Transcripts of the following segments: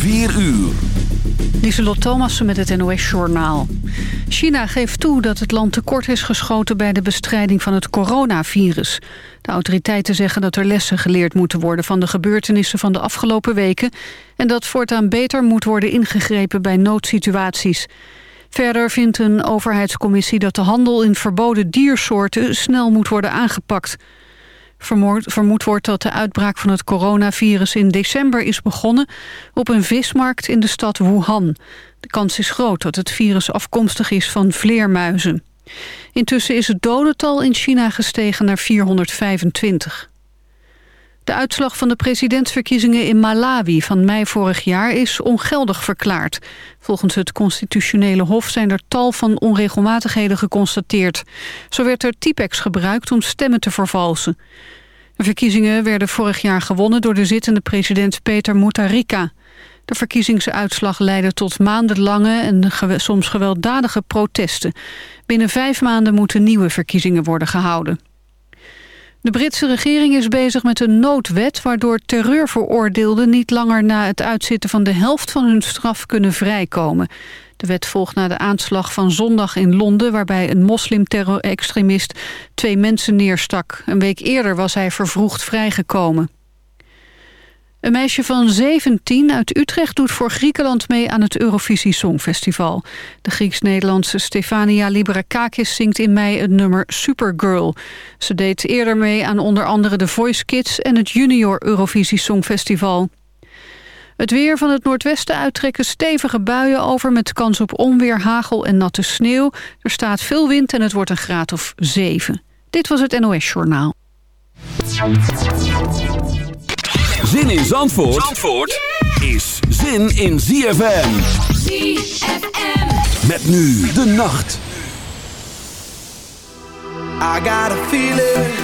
4 uur. Lieselot Thomassen met het NOS-journaal. China geeft toe dat het land tekort is geschoten bij de bestrijding van het coronavirus. De autoriteiten zeggen dat er lessen geleerd moeten worden van de gebeurtenissen van de afgelopen weken... en dat voortaan beter moet worden ingegrepen bij noodsituaties. Verder vindt een overheidscommissie dat de handel in verboden diersoorten snel moet worden aangepakt... Vermoed wordt dat de uitbraak van het coronavirus in december is begonnen op een vismarkt in de stad Wuhan. De kans is groot dat het virus afkomstig is van vleermuizen. Intussen is het dodental in China gestegen naar 425. De uitslag van de presidentsverkiezingen in Malawi van mei vorig jaar is ongeldig verklaard. Volgens het constitutionele hof zijn er tal van onregelmatigheden geconstateerd. Zo werd er Tipex gebruikt om stemmen te vervalsen. De verkiezingen werden vorig jaar gewonnen door de zittende president Peter Mutharika. De verkiezingsuitslag leidde tot maandenlange en soms gewelddadige protesten. Binnen vijf maanden moeten nieuwe verkiezingen worden gehouden. De Britse regering is bezig met een noodwet... waardoor terreurveroordeelden niet langer na het uitzitten van de helft van hun straf kunnen vrijkomen. De wet volgt na de aanslag van zondag in Londen... waarbij een moslimterror-extremist twee mensen neerstak. Een week eerder was hij vervroegd vrijgekomen. Een meisje van 17 uit Utrecht doet voor Griekenland mee aan het Eurovisie Songfestival. De Grieks-Nederlandse Stefania Librakakis zingt in mei het nummer Supergirl. Ze deed eerder mee aan onder andere de Voice Kids en het Junior Eurovisie Songfestival. Het weer van het noordwesten uittrekken stevige buien over... met kans op onweer, hagel en natte sneeuw. Er staat veel wind en het wordt een graad of 7. Dit was het NOS Journaal. Zin in Zandvoort, Zandvoort is zin in ZFM. ZFM. Met nu de nacht. I got a feeling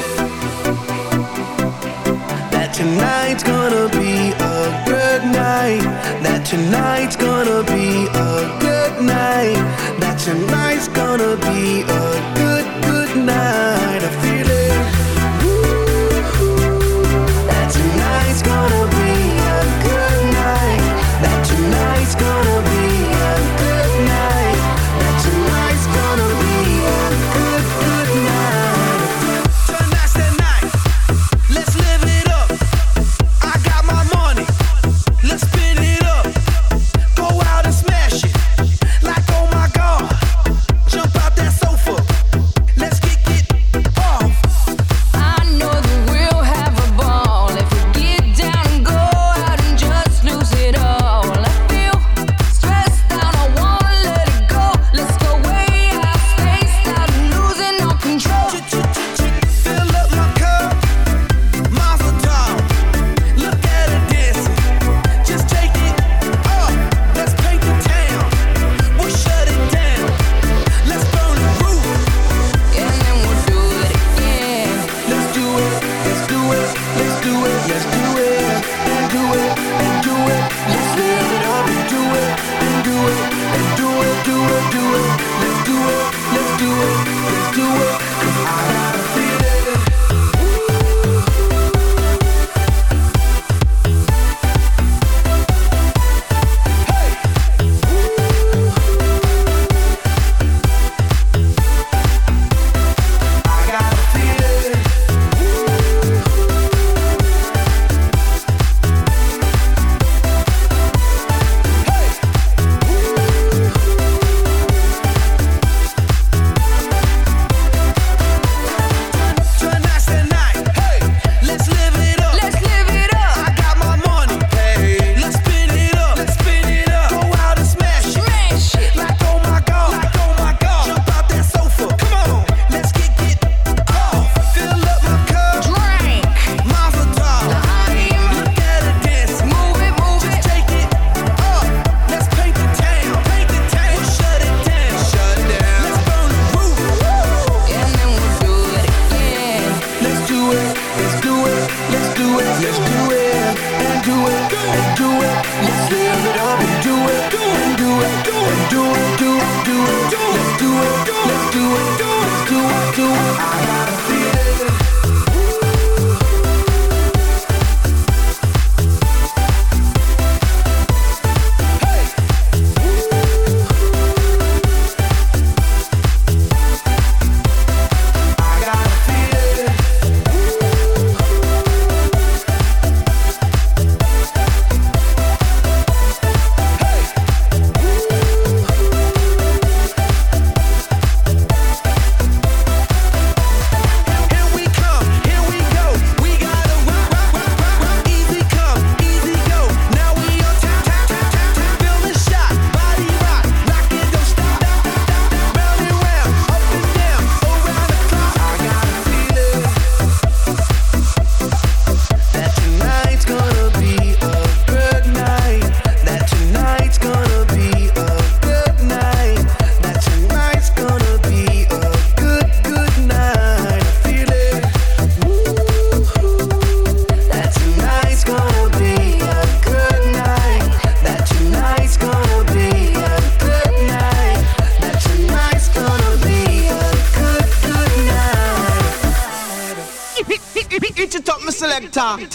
that tonight's gonna be a good night. That tonight's gonna be a good night. That tonight's gonna be a good, good night.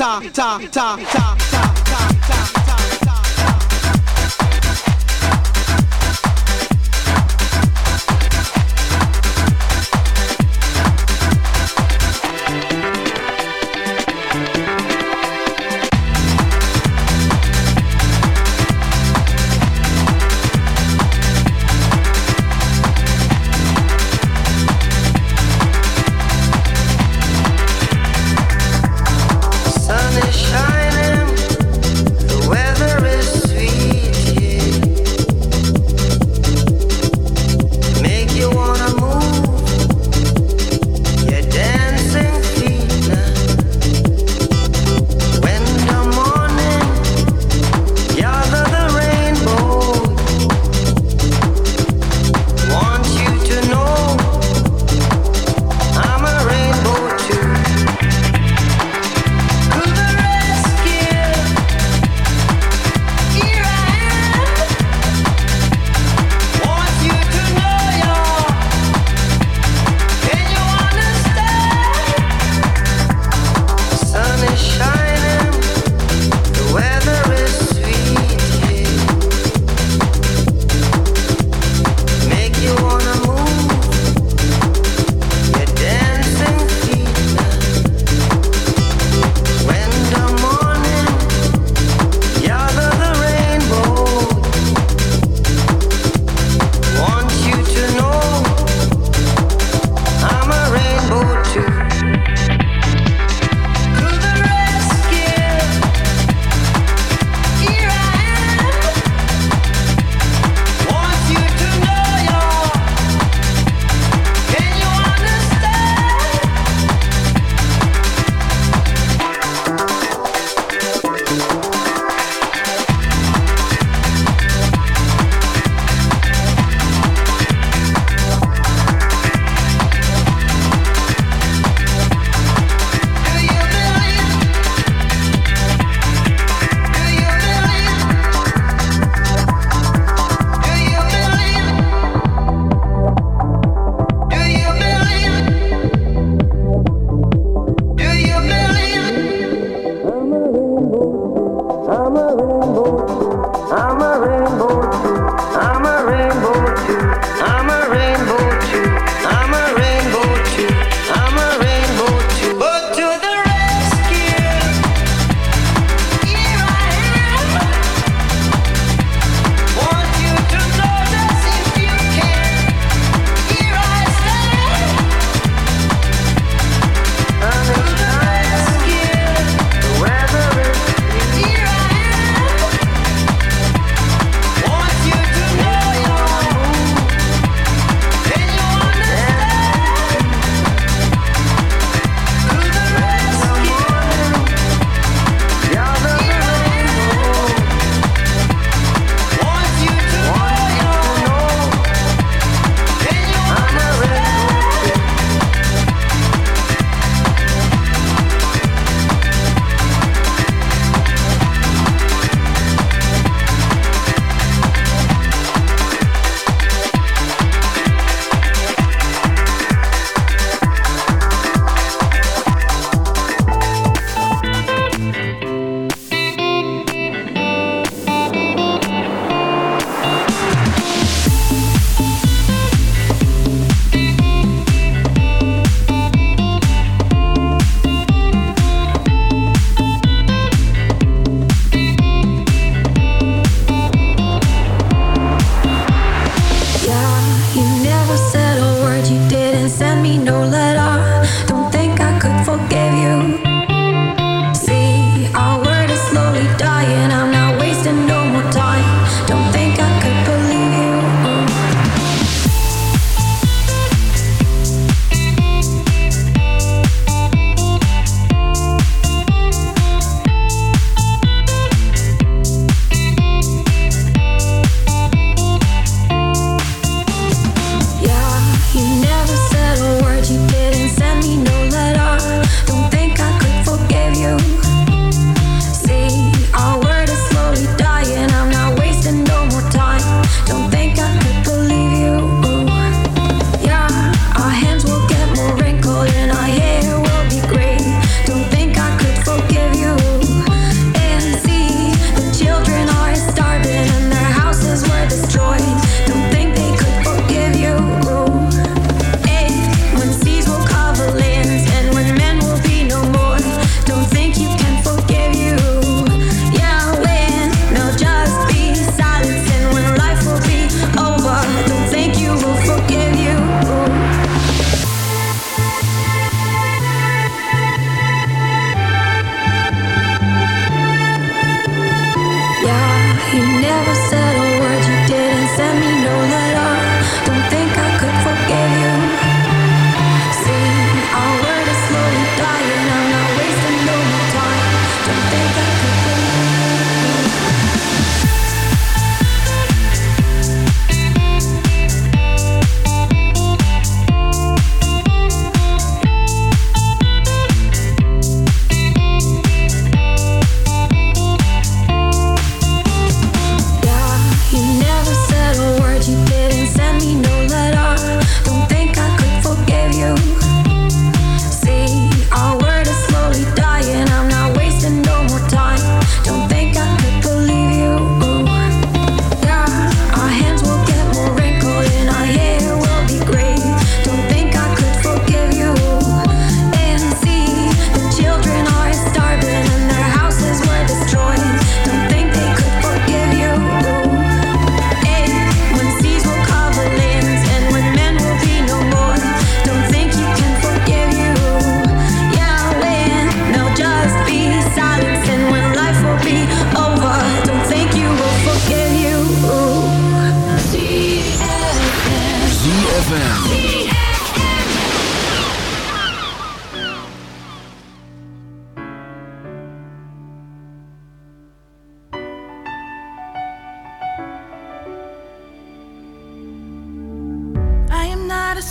Ta ta ta ta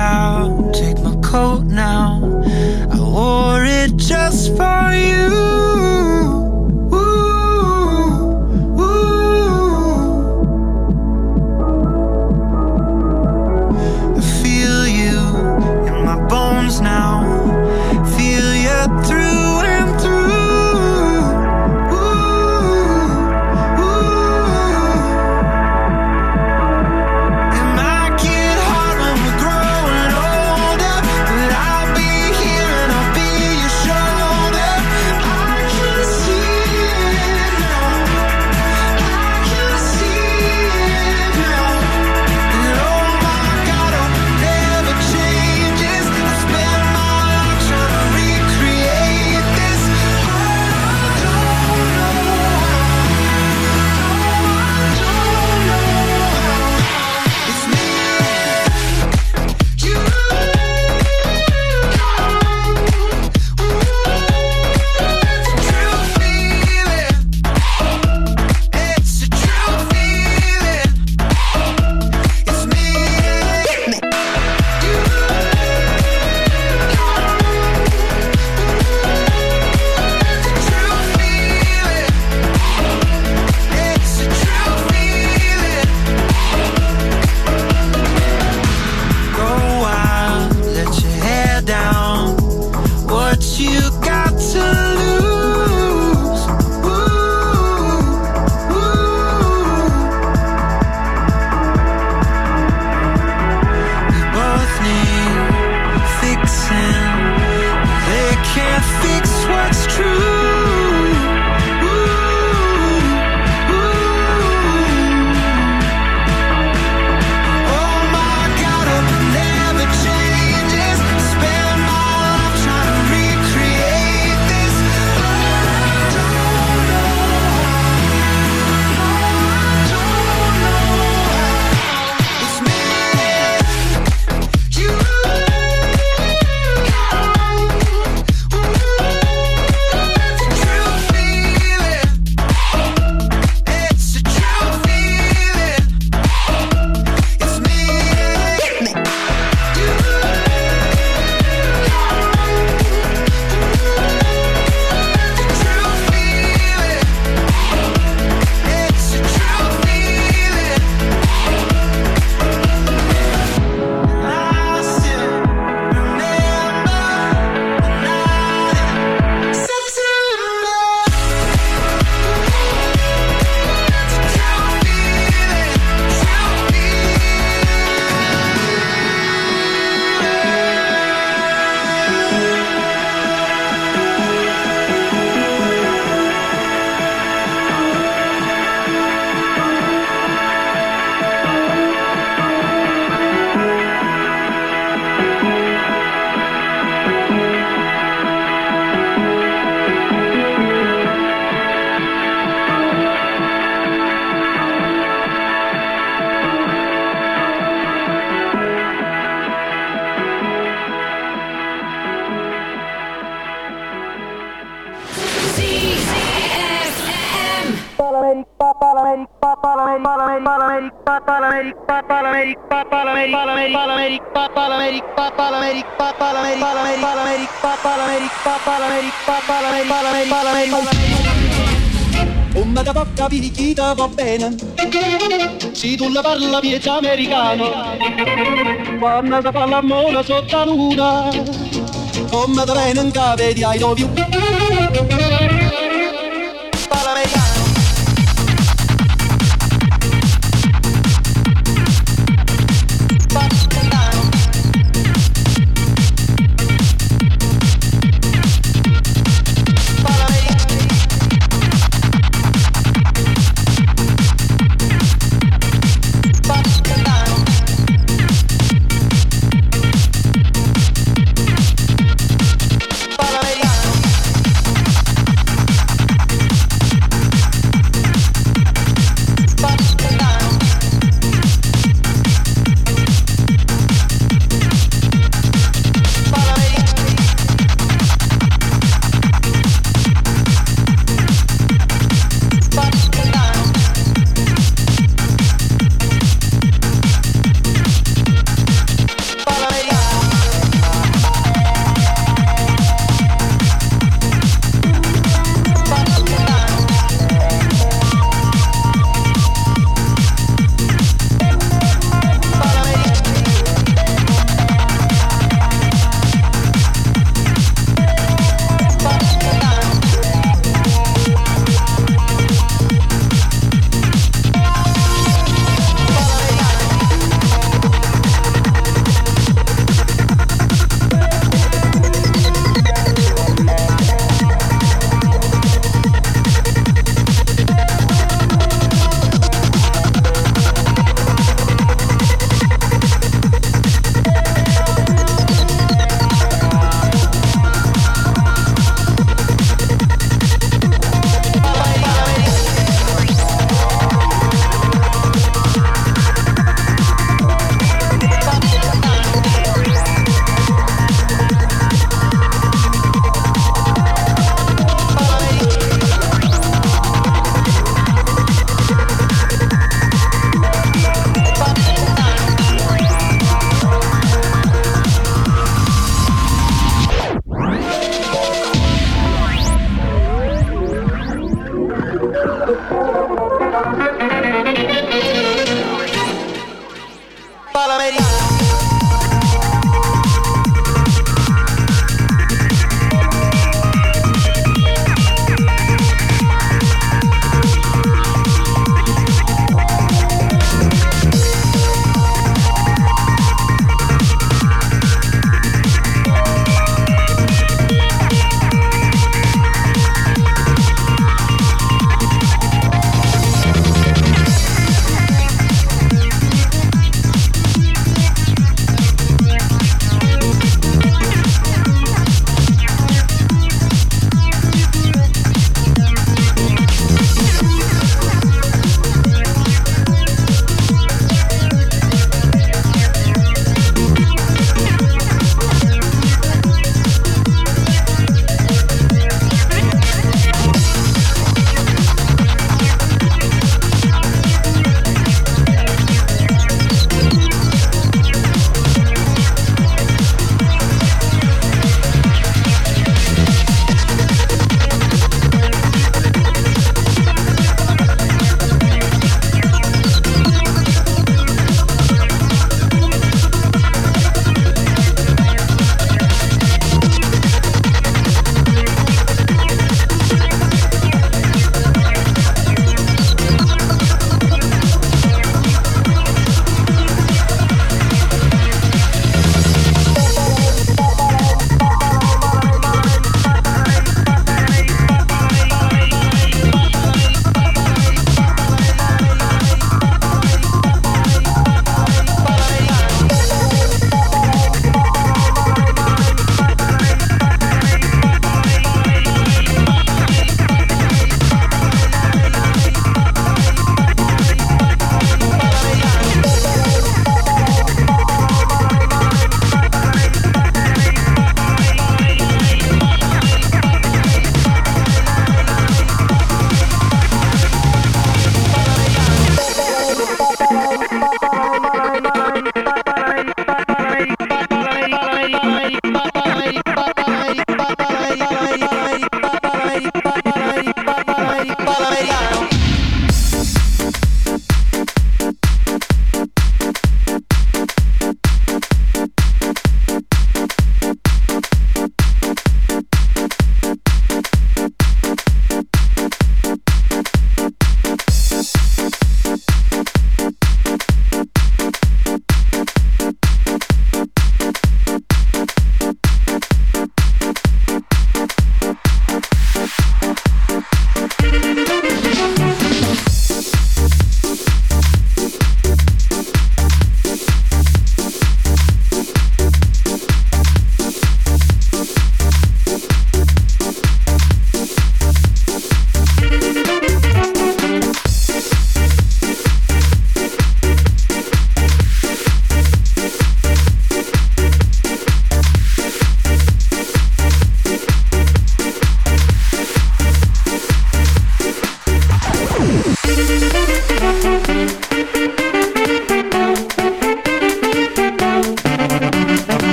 out. Take my coat now. I wore it just for you. Palameric Palameric Palameric Palameric Palameric Palameric Palameric Palameric Palameric Palameric Una capocca picchita va bene. Se tu la parla piezza americano. Quando ti parla mona sotto la luna Come te vengono capiti ai dovi Palameric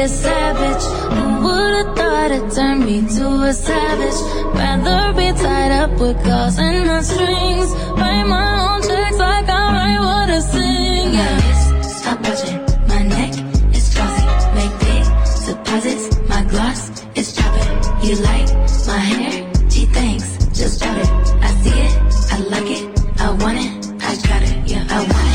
a savage. Who would've thought it turned me to a savage? Rather be tied up with calls and not strings. Write my own checks like I write what I sing. Yeah, stop watching. My neck is glossy. Make big deposits. My gloss is chopping. You like my hair? Gee, thanks. Just drop it. I see it. I like it. I want it. I got it. Yeah, I want it.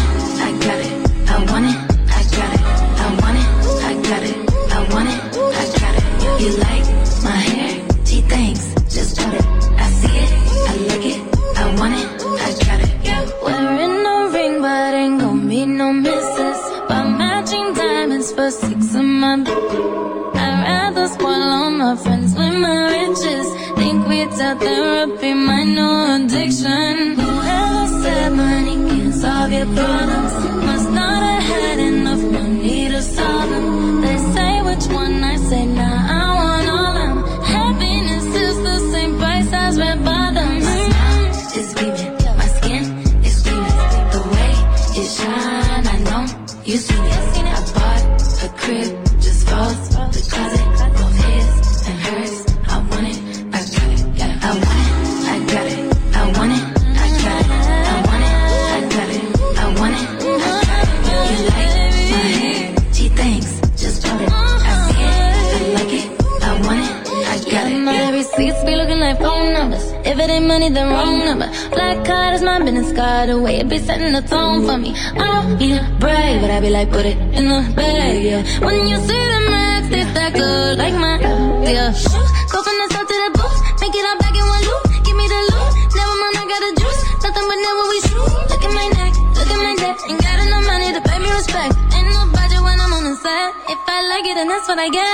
Like, put it in the bag, yeah. When you see the max, they stack good like my, yeah. Shoes, go from the south to the booth. Make it all back in one loop. Give me the loot. Never mind, I got the juice. Nothing but never we shoot. Look at my neck, look at my neck. Ain't got enough money to pay me respect. Ain't no budget when I'm on the set. If I like it, then that's what I get,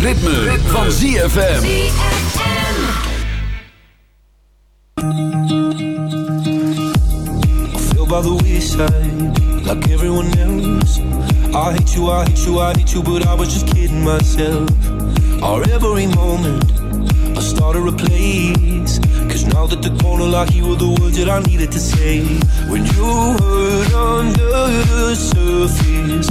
Het ritme, van ZFM. feel by the wayside, like everyone else. I hate you, I hate you, I hate you, but I was just kidding myself. Our every moment, I started a place. Cause now that the corner lock, you were the words that I needed to say. When you hurt under the surface,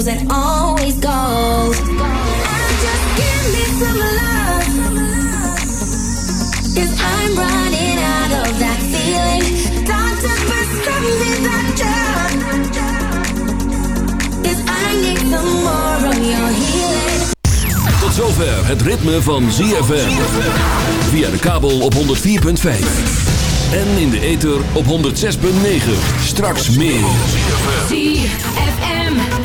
Goes and always goes. And just give me some love, cause I'm running out of that feeling. Doctor, prescribe me that drug. Cause I need some more of your healing. Tot zover het ritme van ZFM. Via de kabel op 104.5. En in de ether op 106.9. Straks meer.